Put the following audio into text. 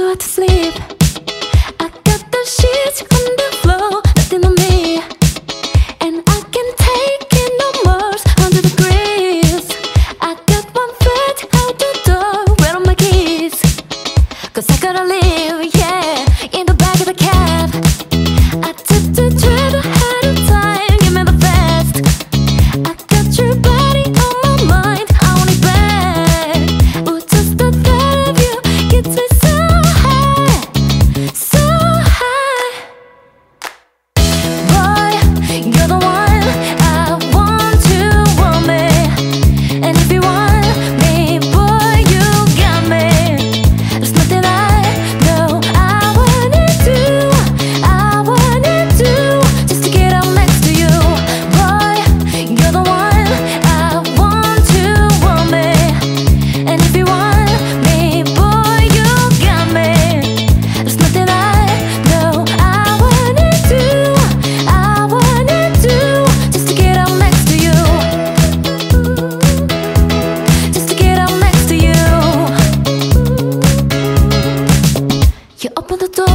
to sleep open the door.